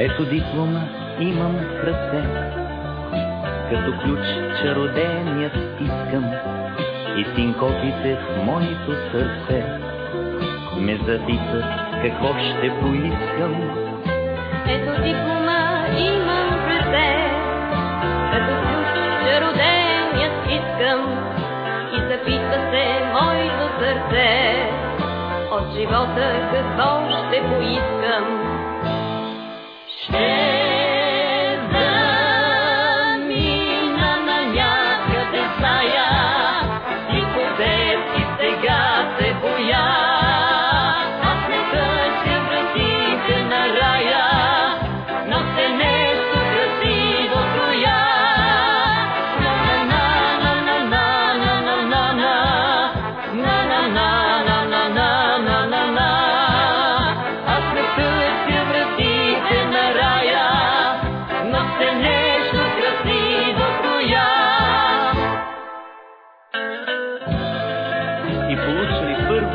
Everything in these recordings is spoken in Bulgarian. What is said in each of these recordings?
Ето диплома имам в ръце, като ключ чароденият искам и синкопите в моето сърце ме запитат какво ще поискам. Ето диплома имам в като ключ чароденият искам и запитва се моето сърце от живота какво ще поискам.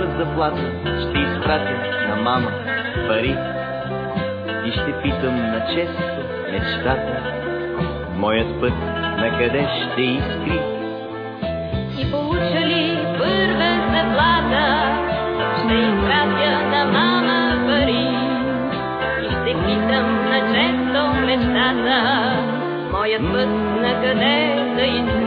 Първа заплата, ще изпратя на мама пари и ще питам на често мечтата, моят път на къде ще изкри. И получили първа заплата, ще изпратя на мама пари. И ще питам на често мечтата, моят път на къде да изкри.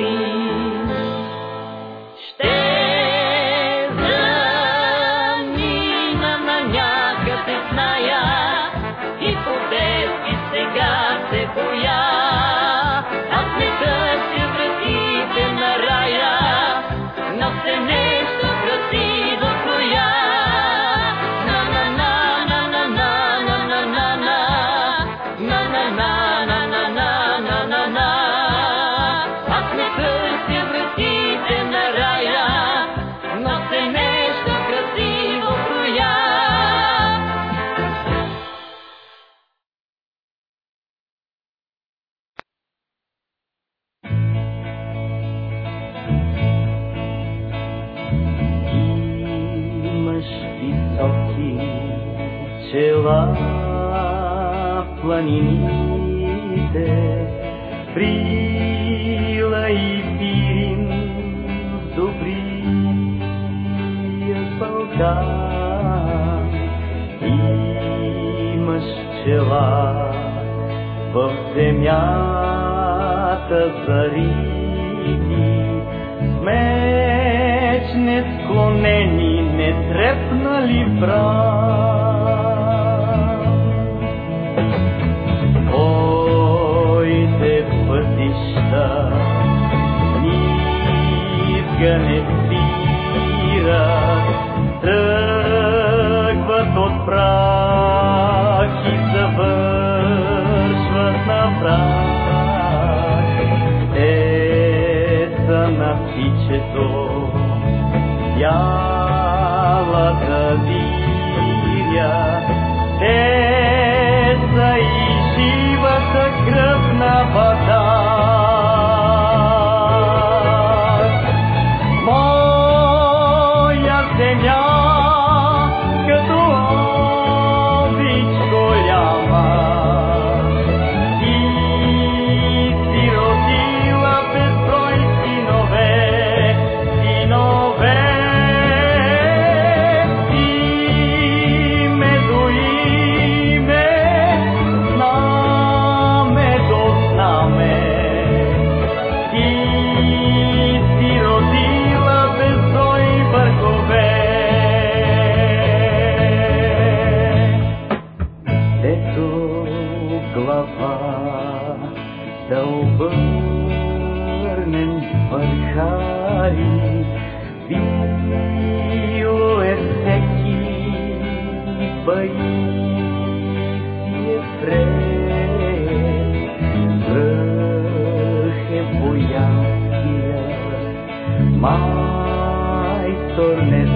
Имаш чела в земята зарити, с меч не склонени, не трепнали бран. Твоите пътища низга не Preto, glava Daubarnen Parchari Bio Efeki e frei Vrhe Boiasia Mai Tornet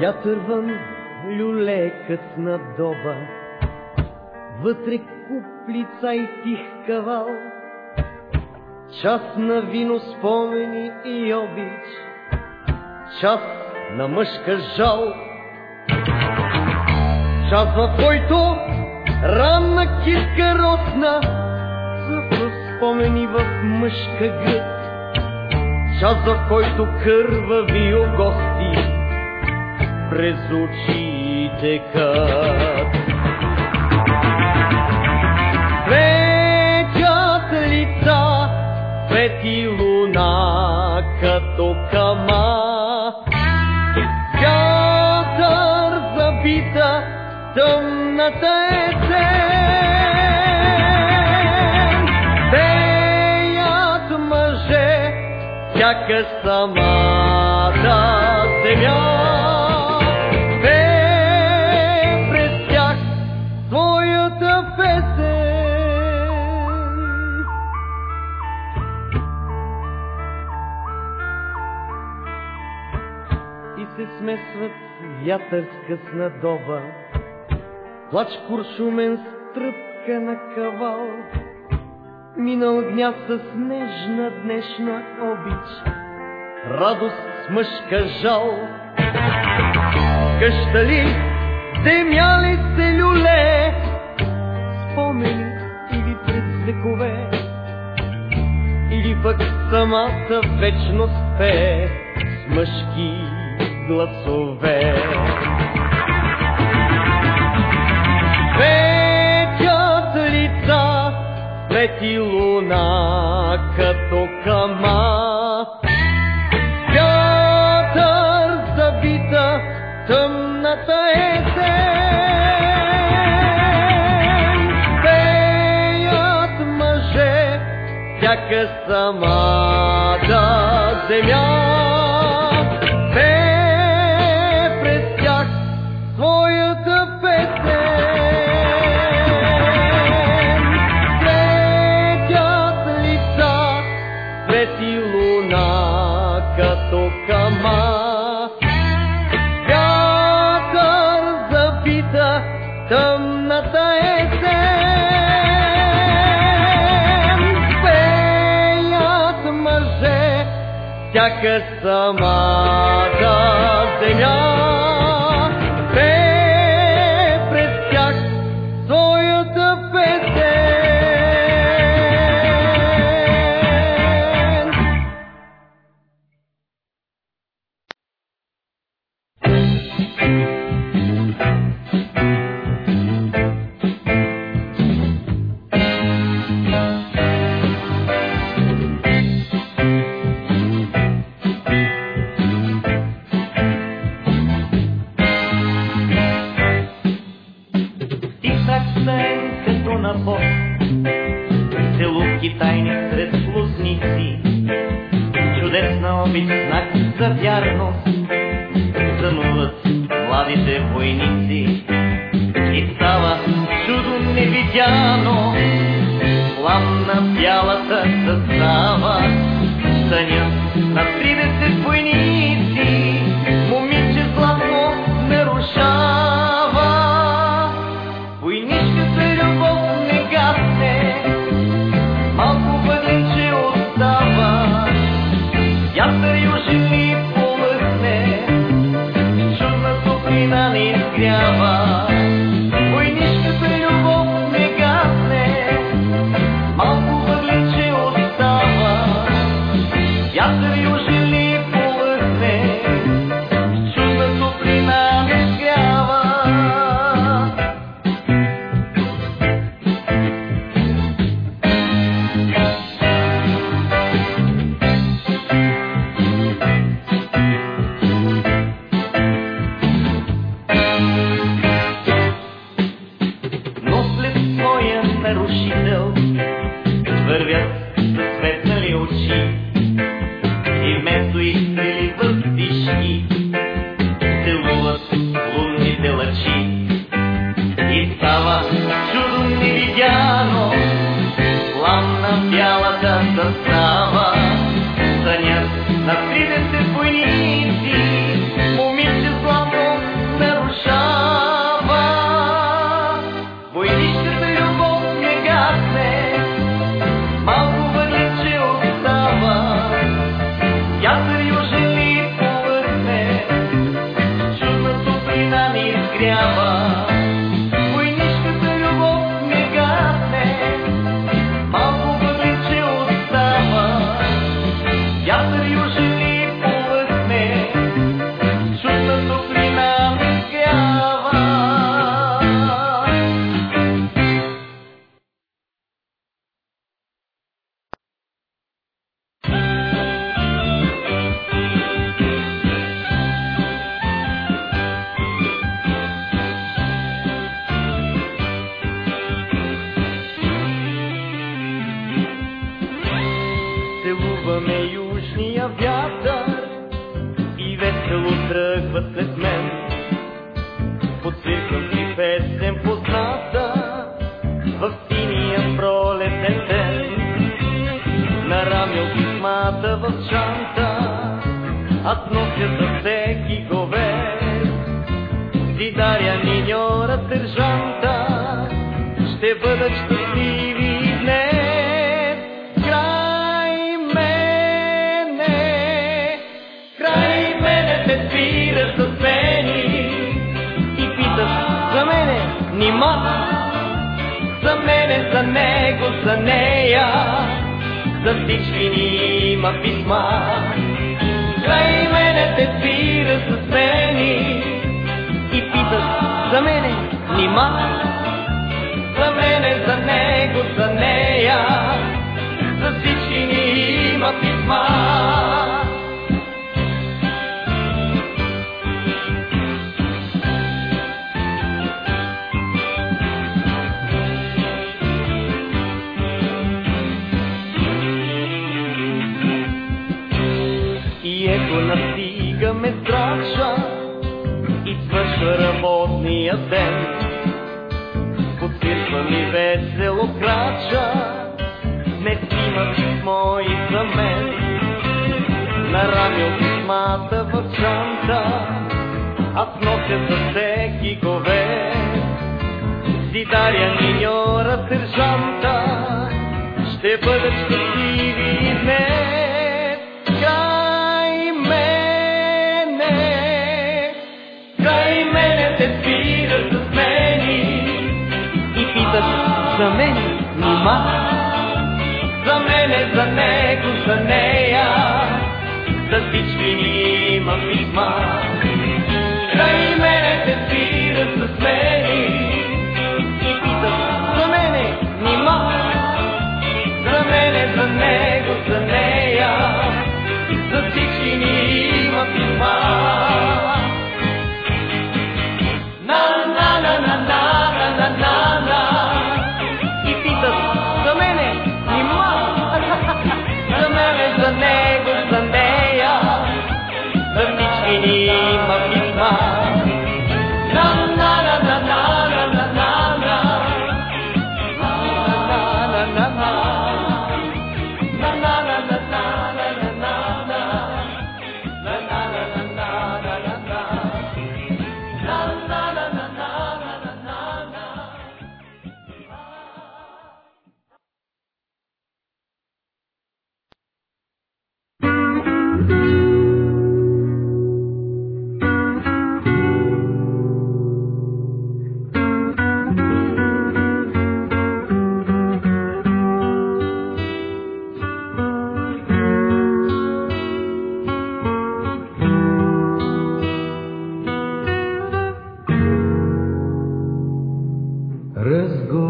Вятър вън, люле късна доба, вътре куплица и тих кавал, час на вино спомени и обич, час на мъжка жал, час в който ранна китка росна, съвва спомени в мъжка гръд, час в който кървави гости през очите кът. Вятър с късна доба, плач куршумен с тръпка на кавал, минал гняв с нежна днешна обич, радост с мъжка жал. Къща ли, земя ли се люле, спомени или през векове, или пък самата вечност пее с мъжки гласове. Светят лица, свети Зимата в чанта, аз нося за всеки гове, Ти даря миньора сержанта, ще бъдат щастливи днес. Край мене, край мене те спира с пени и питаш за мене, нима? За мене, за него, за нея, за всички ни има писма. Край мене те пира с сени и питаш за мене, нима. За мене, за него, за нея, за всички ни има писма. целия ден. Подсвирква ми весело крача, не си писмо и за мен. Нарамил писмата в чанта, аз нося за всеки гове. Си даря миньора сержанта, ще бъдат щастливи и днес. Let's go.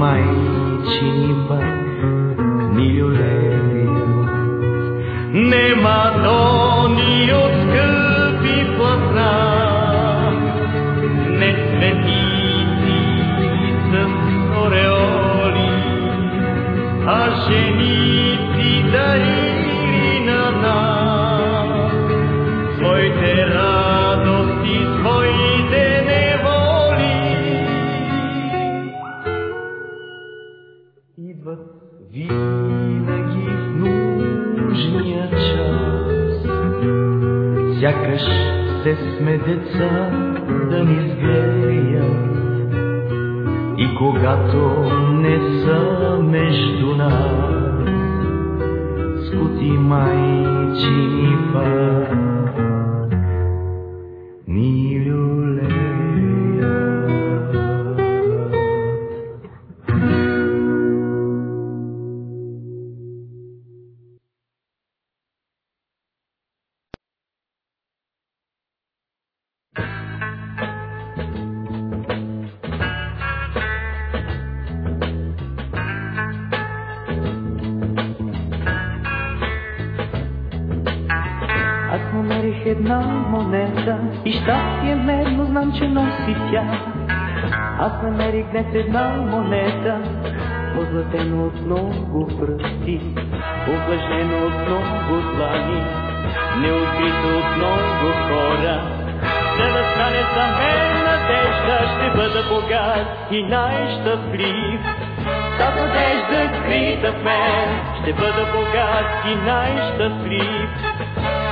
mai chi bay nil le nema no medveca da mi zgreja i когато не са между нас, скути майчини пак. Пръсти, облажено от много длани, неоткрито от много хора. За да стане за мен надежда, ще бъда богат и най-щастлив. Та надежда скрита в мен, ще бъда богат и най-щастлив.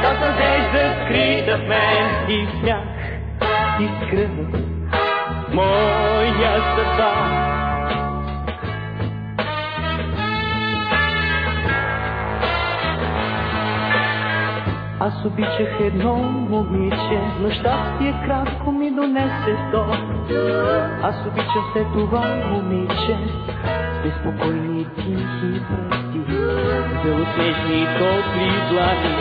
Та надежда скрита в мен и смях, и кръв, моя съдба. Аз обичах едно момиче, но щастие кратко ми донесе то. Аз обичам все това момиче, спокойни и тихи пръсти, белоснежни и топли длани.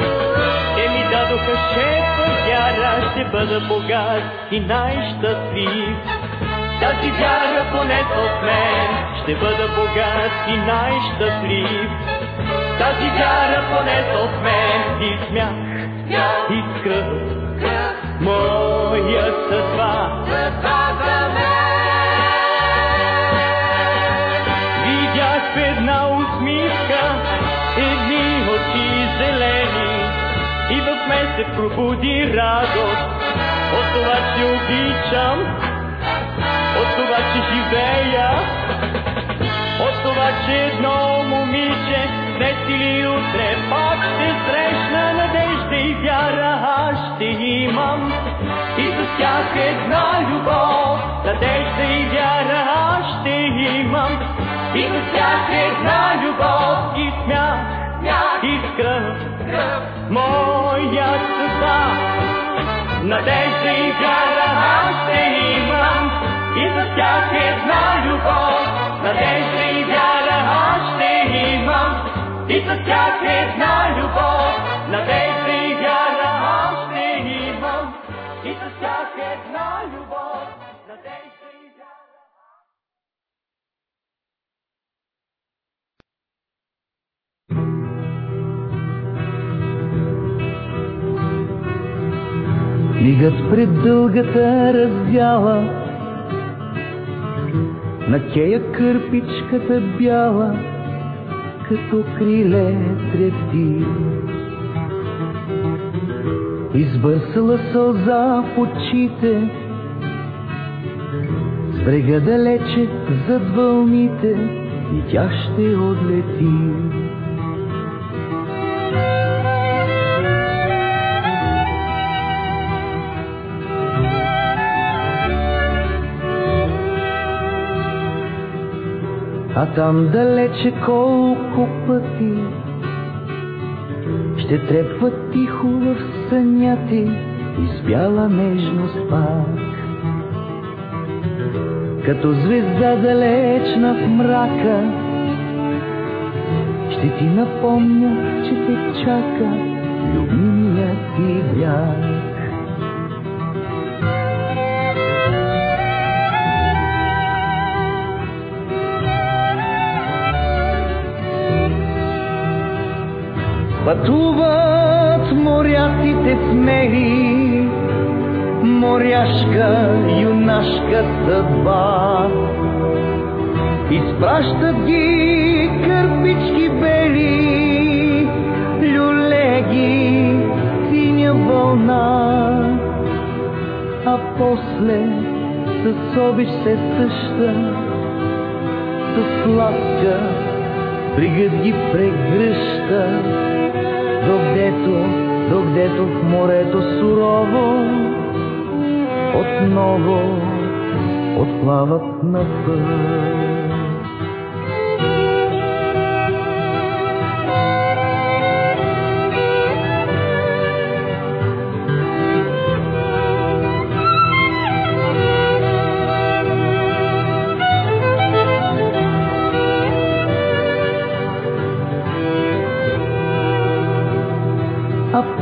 Те ми дадоха шепа вяра, ще бъда богат и най-щастлив. Тази вяра понесла от мен, ще бъда богат и най-щастлив. Тази вяра понесла от мен и смях, и кръв, моя съдба. Видях в една усмивка, едни очи зелени. И в мен се пробуди радост. От това, че обичам, от това, че живея, от това, че едно момиче днес или утре пак ще срещна надежда Мигът пред дългата раздяла, на кея кърпичката бяла, като криле трепти. Избърсала сълза в очите, брега далече зад вълните и тя ще отлети. А там далече колко пъти ще трепва тихо в съня ти и с бяла нежност пак. Като звезда далечна в мрака, ще ти напомня, че те чака любимия ти бряг. Пътуват моряците смели, моряшка, юнашка съдба. Изпращат ги кърпички бели, люлеги, синя вълна. А после с обич се съща, с ласка, бригът ги прегръща догдето, догдето в морето сурово отново отплават на път.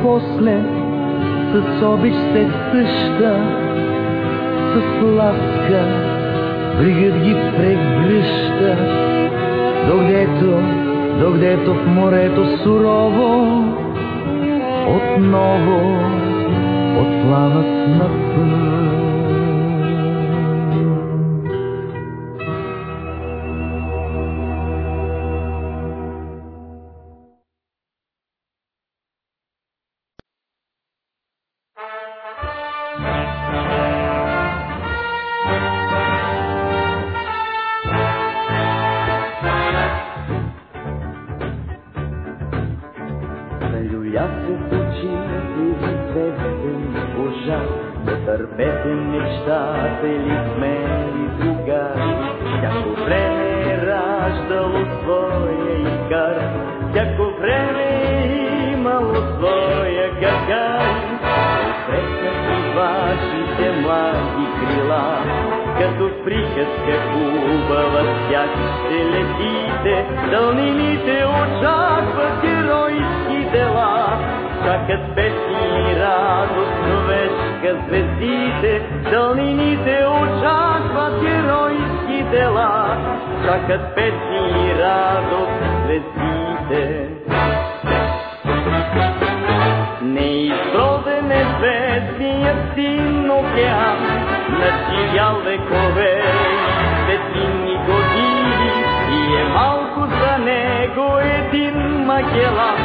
после с обич се съща, с ласка бригът ги прегръща, догдето, догдето в морето сурово отново отплават на път. Един Магелан.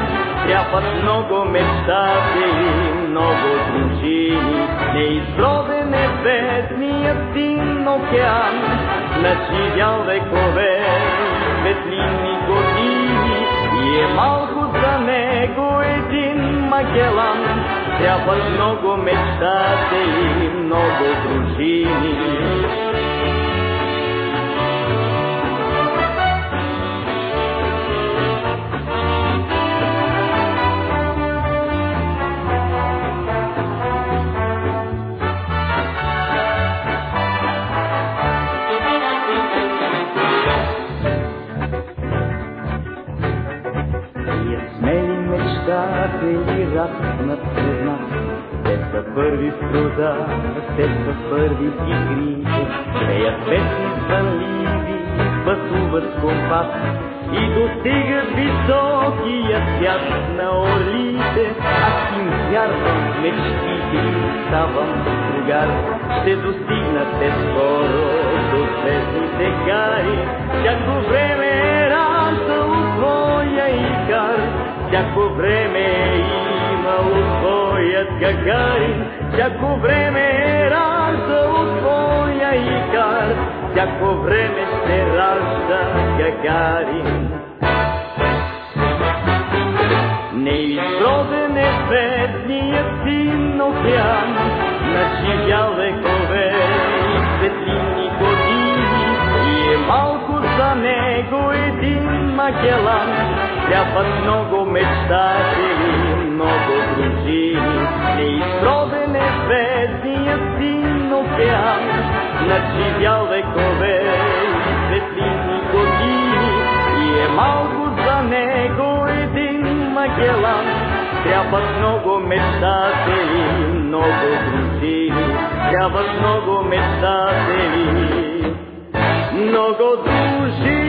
Трябват много мечтатели, много дружини, Неизброден е светлият син океан, Надживял векове и светлинни години, И е малко за него един Магелан. Трябват много мечтатели, много дружини. Мечтатели раснат пред нас. Те са първи в труда, те са първи в игрите. Пеят песни звънливи, пътуват с компас и достигат високия свят на орлите. Аз им вярвам мечтите и ставам другар. Ще достигнат те скоро до звездните гари. Всяко време е икар. Всяко време е своят гагарин. Всяко време е раждало своя икар. Всяко време ще ражда гагарин. Неизброден е светлият син океан, Начивял векове и светлинни години, И е малко за него един Магелан. Трябват много мечтатели, много дружини, Неизброден е светлият син океан, Начивял векове и светлинни години, И е малко за него един Магелан. Трябват много мечтатели, много дружини, трябват много мечтатели, много дружини.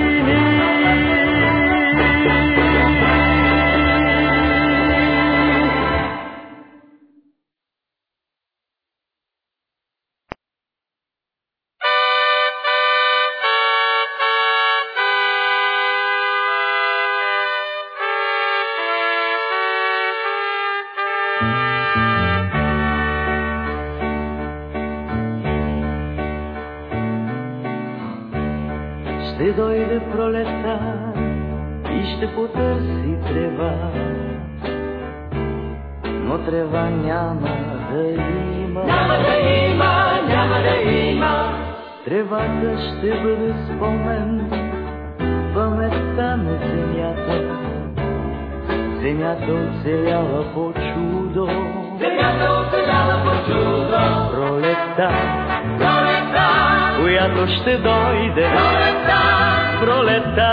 Тревата ще бъде спомен, паметта на земята. Земята оцеляла по чудо, Земята оцеляла по чудо. пролета, Пролета, която ще дойде, пролета, пролета.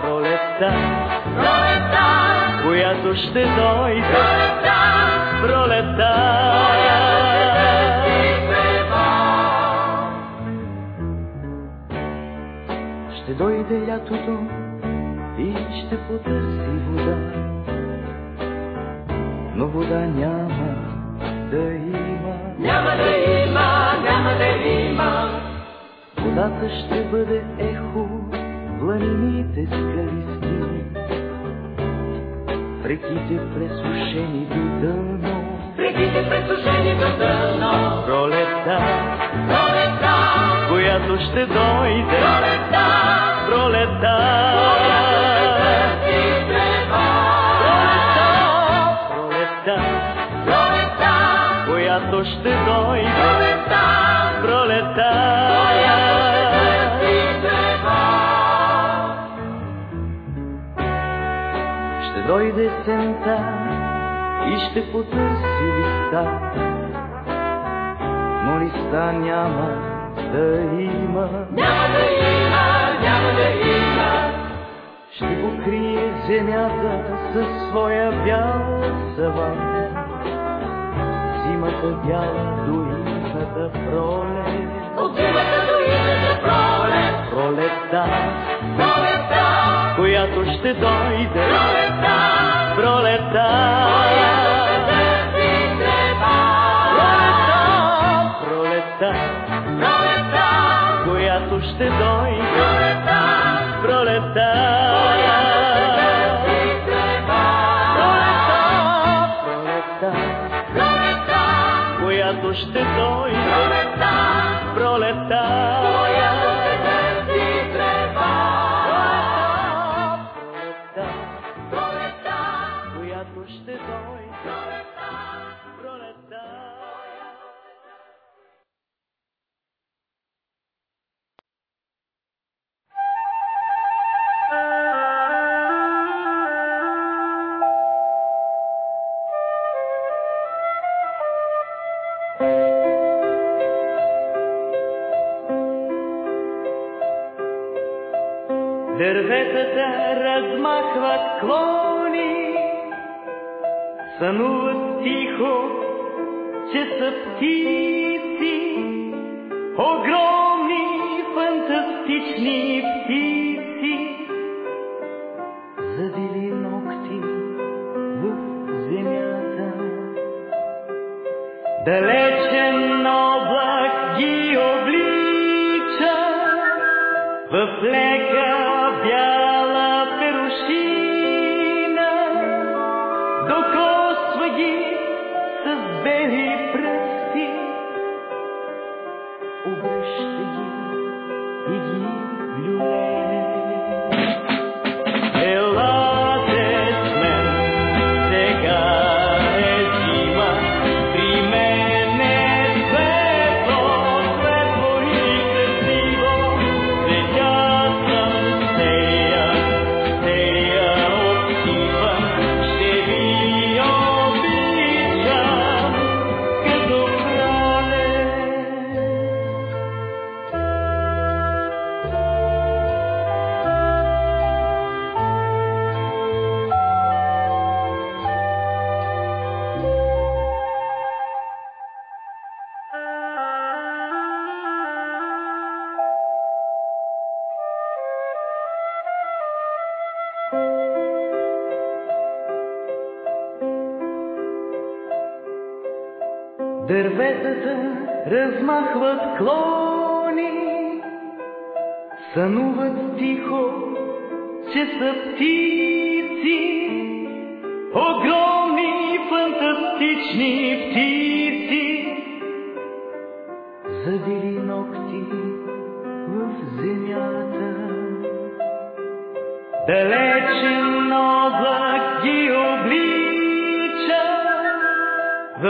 Пролета, Пролета, която ще дойде, пролета, пролета. Ще дойде лятото и ще потърси вода. но вода няма да има. Няма да има, няма да има. Водата ще бъде ехо, планините скалисти, реките пресушени до дъно, Реките пресушени до дъно. пролета, Пролета, която ще дойде, пролета, пролета. и която ще дойде, пролета, пролета. и. Ще дойде сента и ще потърси листа, но листа няма да има. Няма да има, няма да има. Ще покрие земята със своя бял саван. Зимата бяла до в лека бяла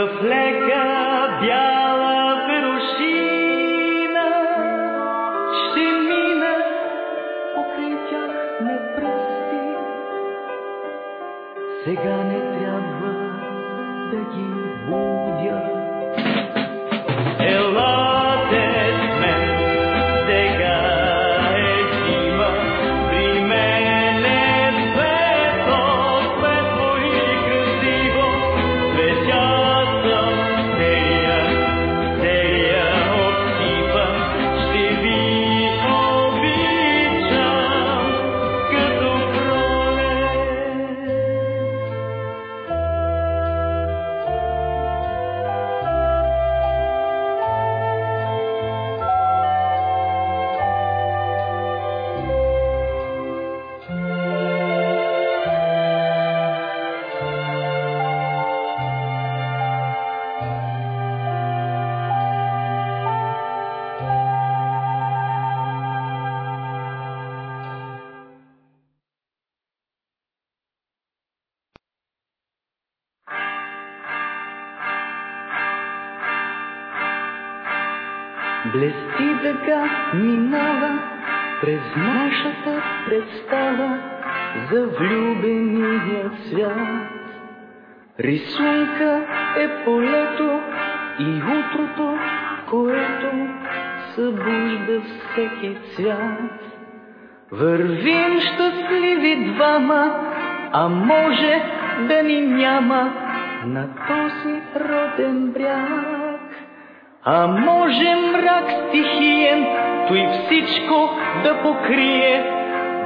в лека бяла Рисунка е полето и утрото, което събужда всеки цвят. Вървим щастливи двама, а може да ни няма на този роден бряг. А може мрак стихиен, той всичко да покрие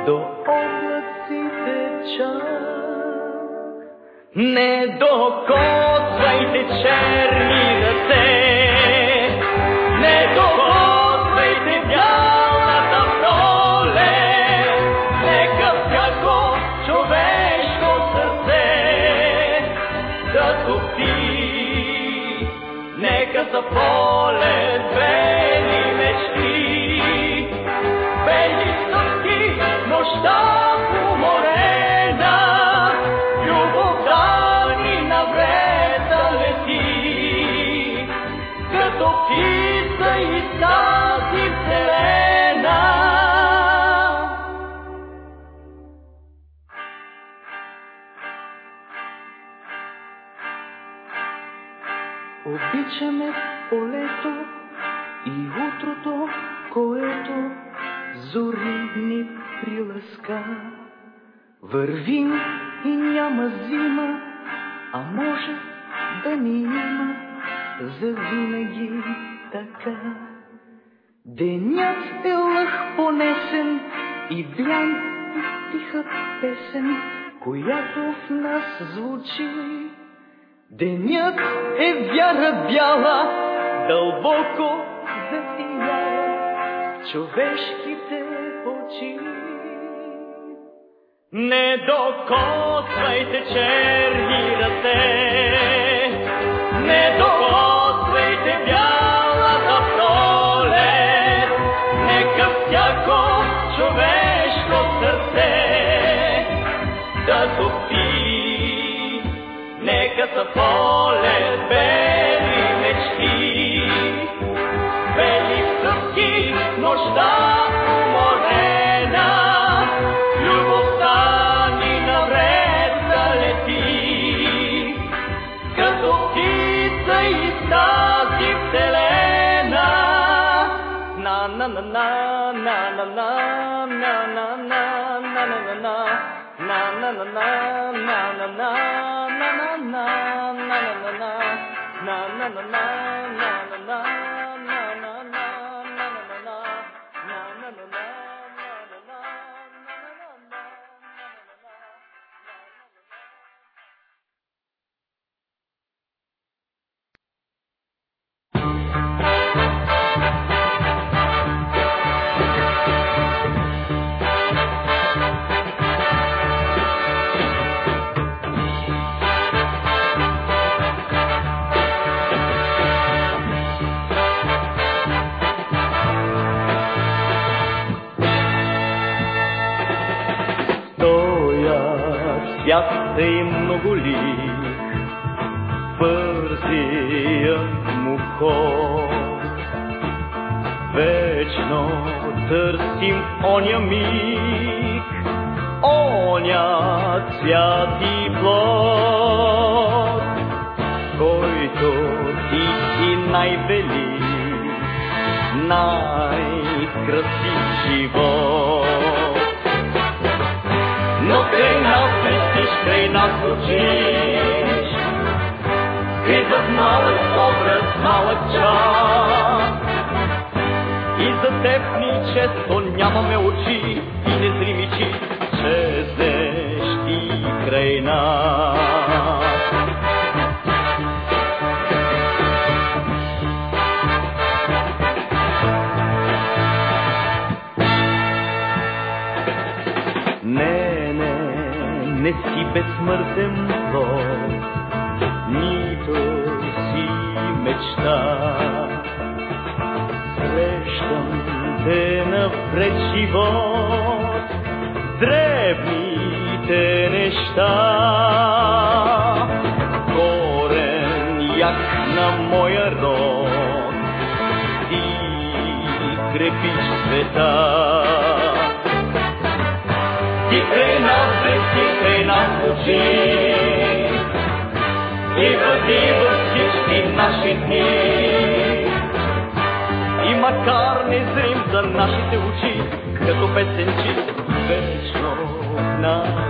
до облаците чак. Не докосвайте черни ръце, не докосвайте бялата пролет, нека всяко човешко сърце да топи, нека за полет бели утрото, което зори ни приласка. Вървим и няма зима, а може да ни има завинаги така. Денят е лъх понесен и блян и тиха песен, която в нас звучи. Денят е вяра бяла, дълбоко човешките очи. Не докосвайте черни ръце, не докосвайте бялата пролет, нека всяко човешко сърце да топи, нека за полет бели неща. Корен як на моя род, ти крепиш света. Ти нас, ти нас очи, и бъди във всички наши дни. И макар незрим за нашите очи, като песенчи, вечно нас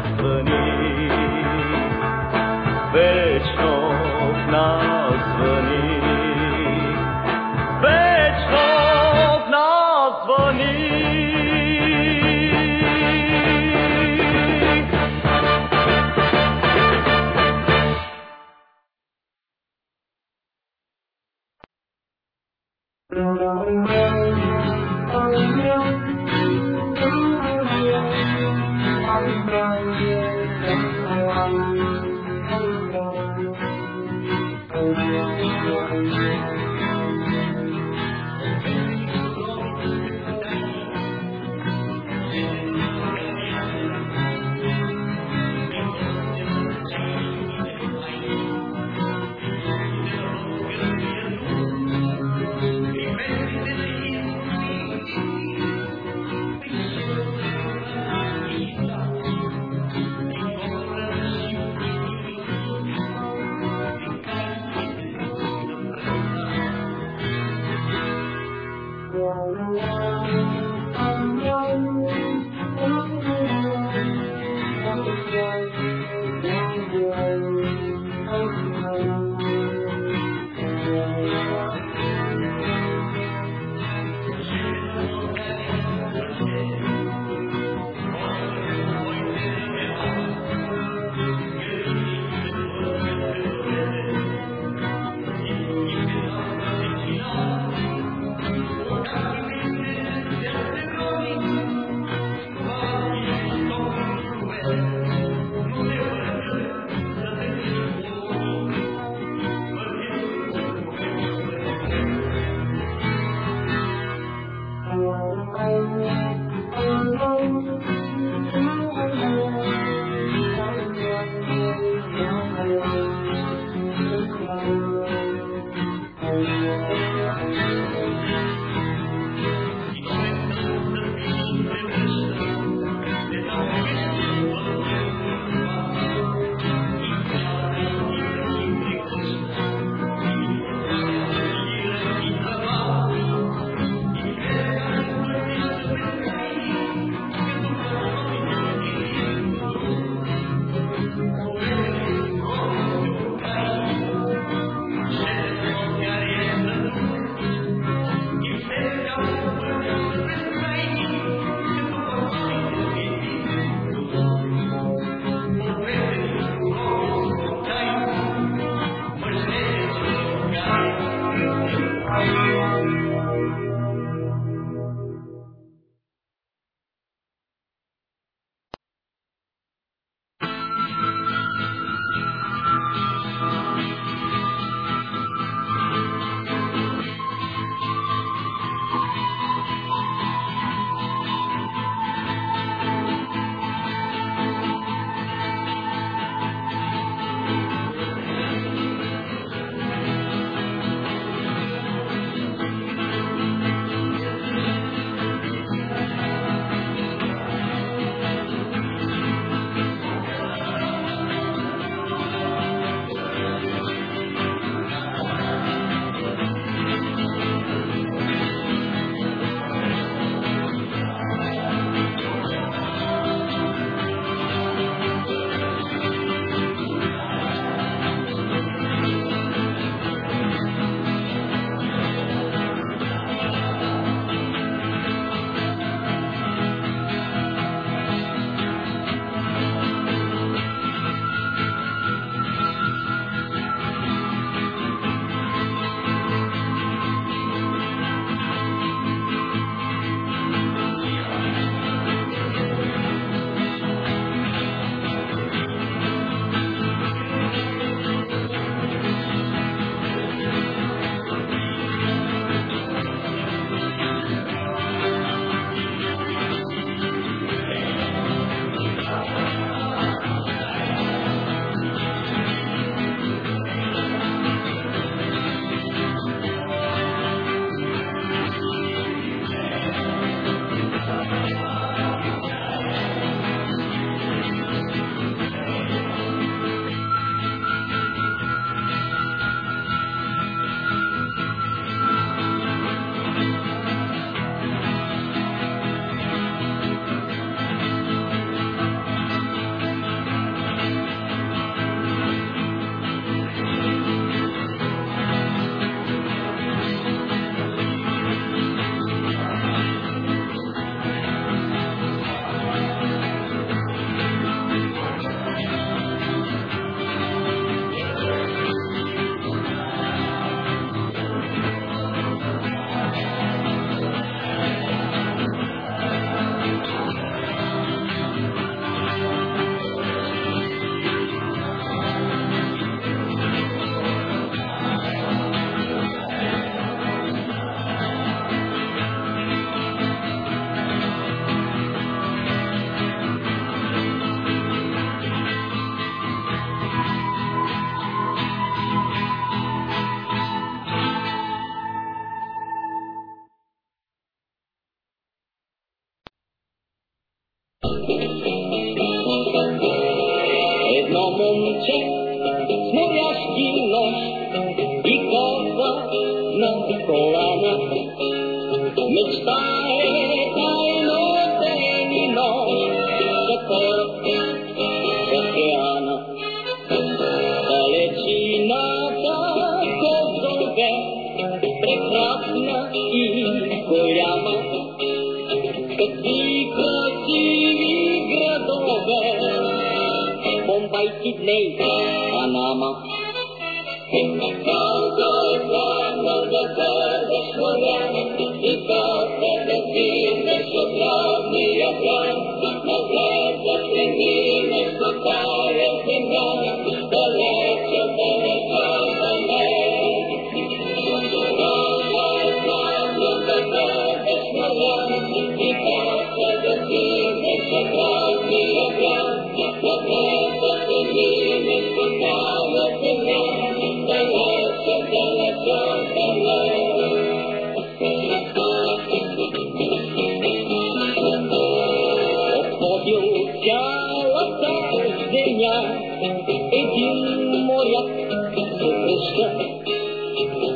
точка.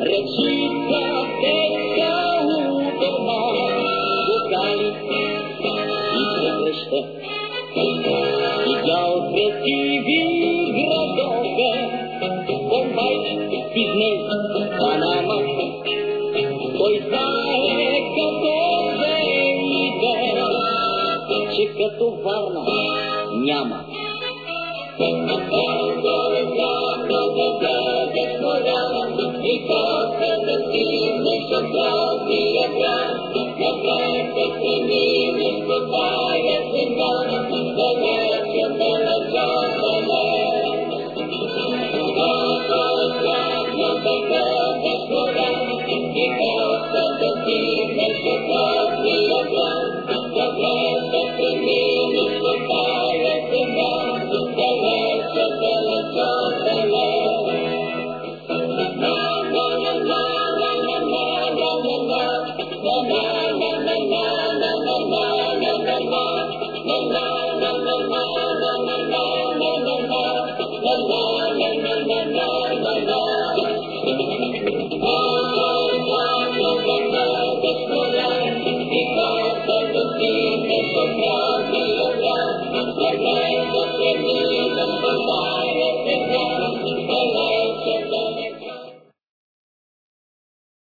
Речица тека утрма докали и превръща. Видял красиви градове, Бомбай, Сидней, Панама. Той знае като веите, че като Варна няма. Thank you. Italia, Italia, Italia, Italia, and Italia,